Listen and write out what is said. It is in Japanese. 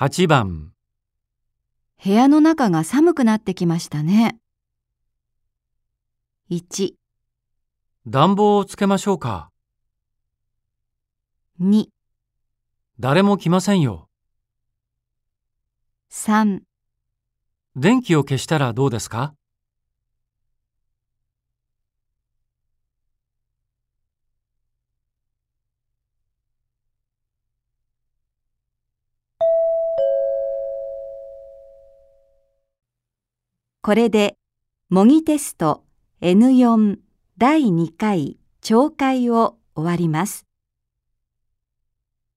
8番部屋の中が寒くなってきましたね。1、暖房をつけましょうか。2、誰も来ませんよ。3電気を消したらどうですか？これで模擬テスト N4 第2回懲戒を終わります。